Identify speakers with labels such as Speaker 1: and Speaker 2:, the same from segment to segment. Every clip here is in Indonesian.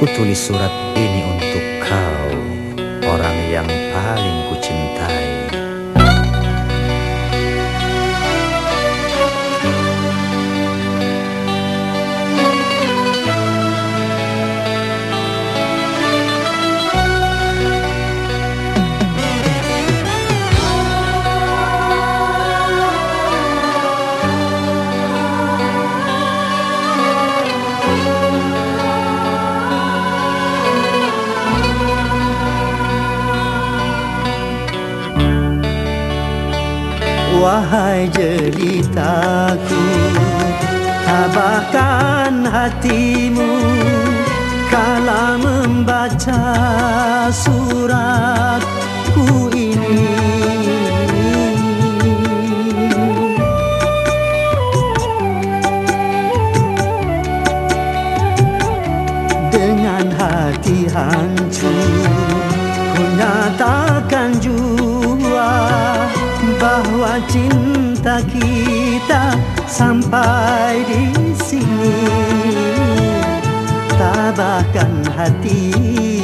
Speaker 1: Ku tulis surat ini untuk kau Orang yang paling ku
Speaker 2: Wahai jelitaku Tabahkan hatimu. Kala membaca suratku ini. Dengan hati hancur Ku nyatakan jua bahwa cinta kita sampai di sini. Tabahkan hatimu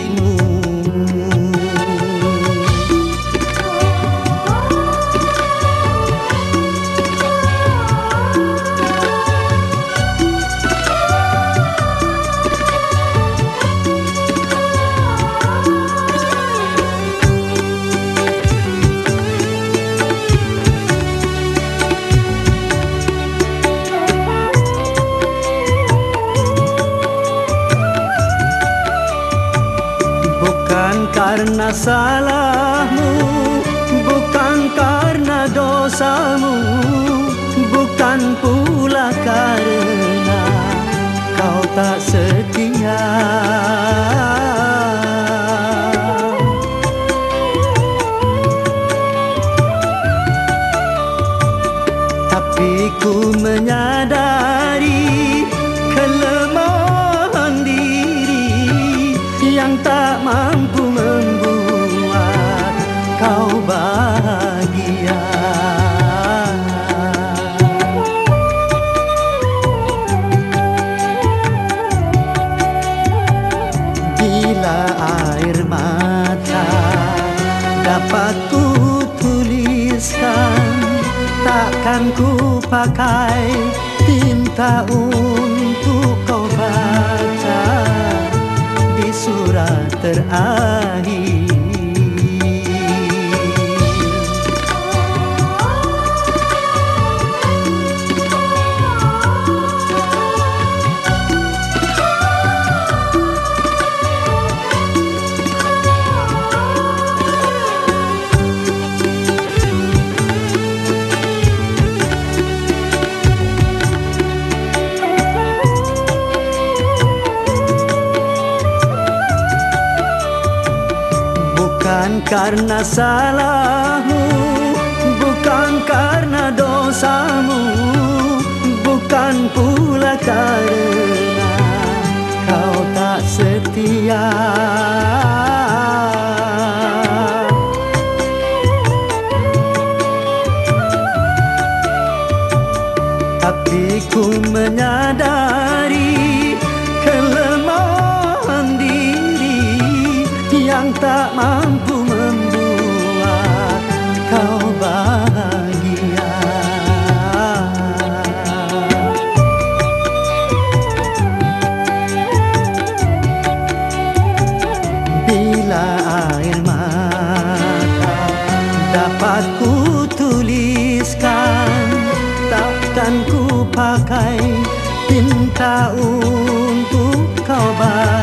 Speaker 2: Salahmu Bukan karena dosamu Bila air mata. Dapat ku tuliskan takkan ku pakai tinta untuk kau baca. Di surat terakhir karena salahmu Bukan karena dosamu Bukan pula karena Kau tak setia. Tapi ku menyadari kelemahan diri yang tak mampu tuliskan takkan ku pakai tinta untuk kau baca